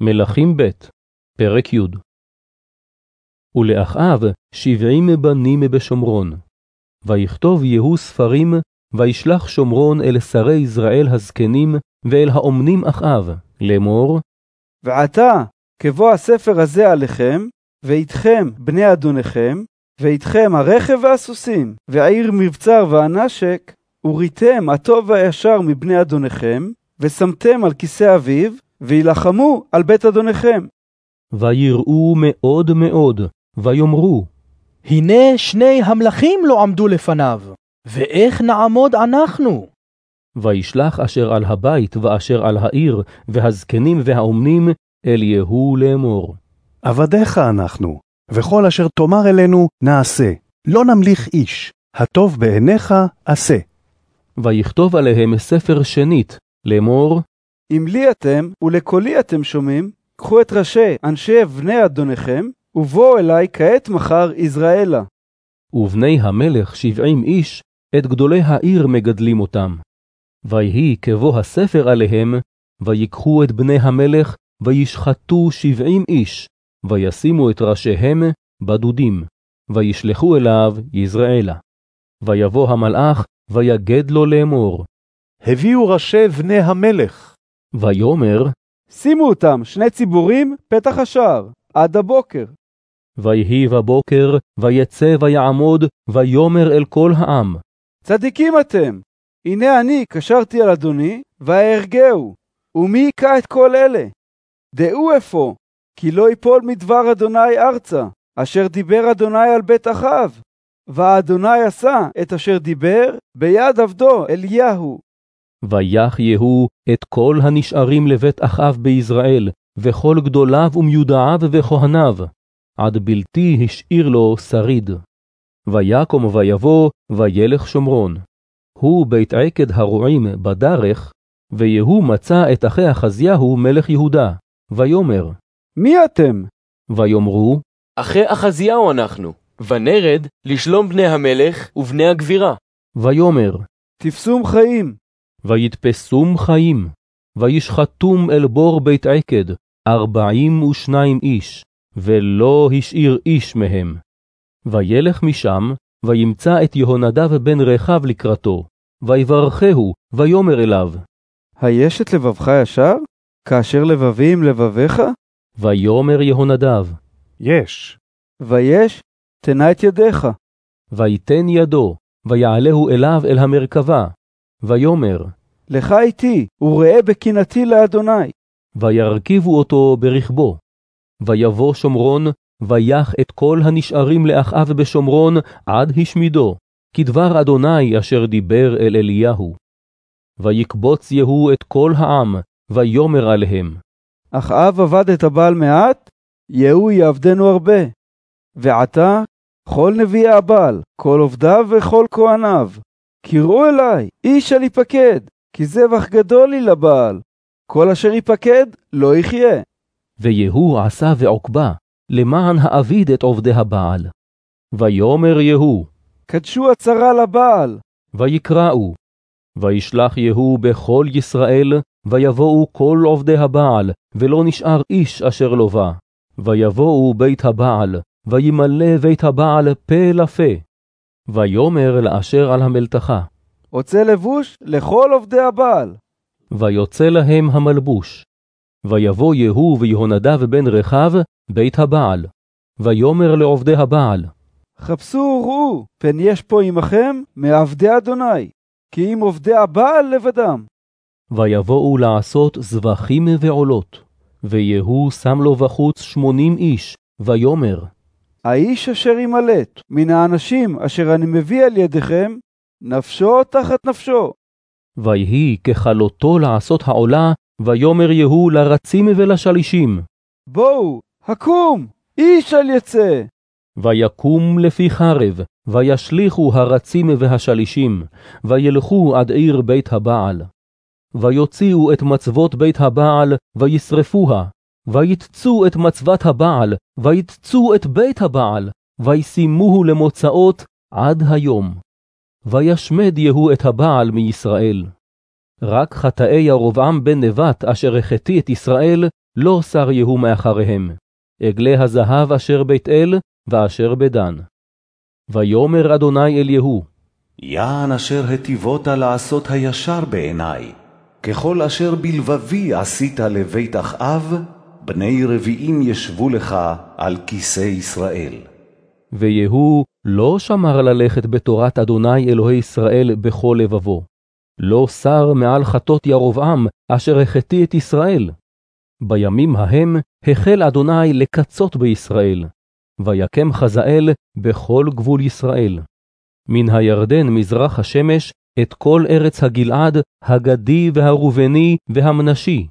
מלכים ב', פרק י' ולאחאב שבעים בנים בשומרון. ויכתוב יהוא ספרים, וישלח שומרון אל שרי ישראל הזקנים, ואל האומנים אחאב, לאמור, ועתה, כבוא הספר הזה עליכם, ואיתכם בני אדוניכם, ואיתכם הרכב והסוסים, ועיר מבצר והנשק, וריתם הטוב והישר מבני אדוניכם, ושמתם על כיסא אביו, וילחמו על בית אדוניכם. ויראו מאוד מאוד, ויאמרו, הנה שני המלכים לא עמדו לפניו, ואיך נעמוד אנחנו? וישלח אשר על הבית ואשר על העיר, והזקנים והאומנים, אל יהוא לאמור. עבדיך אנחנו, וכל אשר תאמר אלינו נעשה, לא נמליך איש, הטוב בעיניך עשה. ויכתוב עליהם ספר שנית, לאמור, אם לי אתם ולקולי אתם שומעים, קחו את ראשי אנשי בני אדוניכם, ובואו אלי כעת מחר יזרעאלה. ובני המלך שבעים איש, את גדולי העיר מגדלים אותם. ויהי כבוא הספר עליהם, ויקחו את בני המלך, וישחטו שבעים איש, וישימו את ראשיהם בדודים, וישלחו אליו יזרעאלה. ויבוא המלאך, ויגד לו לאמור. הביאו ראשי בני המלך. ויאמר, שימו אותם, שני ציבורים, פתח השער, עד הבוקר. ויהי בבוקר, ויצא ויעמוד, ויאמר אל כל העם. צדיקים אתם! הנה אני קשרתי על אדוני, ואהרגהו. ומי היכה את כל אלה? דעו אפוא, כי לא יפול מדבר אדוני ארצה, אשר דיבר אדוני על בית אחאב. ואדוני עשה את אשר דיבר ביד עבדו אליהו. ויח יהוא את כל הנשארים לבית אחאב ביזרעאל, וכל גדוליו ומיודעיו וכהניו, עד בלתי השאיר לו שריד. ויקום ויבוא, וילך שומרון. הוא בית עקד הרועים בדרך, ויהוא מצא את אחי אחזיהו מלך יהודה, ויאמר, מי אתם? ויאמרו, אחי אחזיהו אנחנו, ונרד לשלום בני המלך ובני הגבירה. ויאמר, תפסום חיים. ויתפסום חיים, וישחטום אל בור בית עקד, ארבעים ושניים איש, ולא השאיר איש מהם. וילך משם, וימצא את יהונדב בן רחב לקראתו, ויברכהו, ויאמר אליו, היש את לבבך ישר? כאשר לבבי עם לבביך? ויאמר יהונדב, יש. ויש, תנה את ידיך. ויתן ידו, ויעלהו אליו אל המרכבה, ויאמר, לך איתי, וראה בקנאתי לאדוני. וירכיבו אותו ברכבו. ויבוא שומרון, ויח את כל הנשארים לאחאב בשומרון עד השמידו, כדבר אדוני אשר דיבר אל אליהו. ויקבוץ יהוא את כל העם, ויאמר עליהם, אחאב עבד את הבעל מעט, יהוא יעבדנו הרבה. ועתה, כל נביאי הבעל, כל עובדיו וכל כהניו, קראו אלי, איש אל יפקד, כי זבח גדול לי לבעל. כל אשר יפקד, לא יחיה. ויהוא עשה ועוקבה, למען האביד את עובדי הבעל. ויאמר יהוא, קדשו הצרה לבעל. ויקראו. וישלח יהוא בכל ישראל, ויבואו כל עובדי הבעל, ולא נשאר איש אשר לא בא. ויבואו בית הבעל, וימלא בית הבעל פה לפה. ויאמר לאשר על המלתחה, עוצה לבוש לכל עובדי הבעל. ויוצא להם המלבוש. ויבוא יהוא ויהונדב בן רחב, בית הבעל. ויאמר לעובדי הבעל, חפשו וראו, פן יש פה עמכם מעבדי אדוני, כי אם עובדי הבעל לבדם. ויבואו לעשות זבחים ועולות. ויהוא שם לו בחוץ שמונים איש, ויאמר, האיש אשר ימלט מן האנשים אשר אני מביא על ידיכם, נפשו תחת נפשו. ויהי ככלותו לעשות העולה, ויאמר יהוא לרצים ולשלישים. בואו, הקום, איש אל יצא. ויקום לפי חרב, וישליכו הרצים והשלישים, וילכו עד עיר בית הבעל. ויוציאו את מצבות בית הבעל, וישרפוה, ויתצו את מצוות הבעל, ויתצו את בית הבעל, וישימוהו למוצאות עד היום. וישמד יהוא את הבעל מישראל. רק חטאי ירבעם בן נבט אשר החטיא את ישראל, לא שר יהוא מאחריהם, עגלי הזהב אשר בית אל, ואשר בדן. ויאמר אדוני אל יהוא, יען אשר היטיבות לעשות הישר בעיני, ככל אשר בלבבי עשית לבית אחאב, בני רביעים ישבו לך על כיסא ישראל. ויהוא לא שמר ללכת בתורת אדוני אלוהי ישראל בכל לבבו. לא שר מעל חטות ירבעם, אשר החטיא את ישראל. בימים ההם החל אדוני לקצות בישראל, ויקם חזאל בכל גבול ישראל. מן הירדן מזרח השמש את כל ארץ הגלעד, הגדי והראובני והמנשי,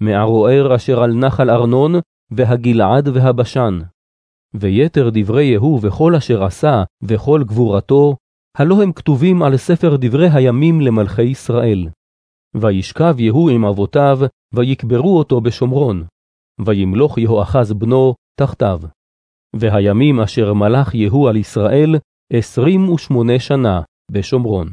מערוער אשר על נחל ארנון, והגלעד והבשן. ויתר דברי יהוא וכל אשר עשה, וכל גבורתו, הלא הם כתובים על ספר דברי הימים למלכי ישראל. וישכב יהוא עם אבותיו, ויקברו אותו בשומרון, וימלוך יהואחז בנו תחתיו. והימים אשר מלך יהוא על ישראל, עשרים ושמונה שנה בשומרון.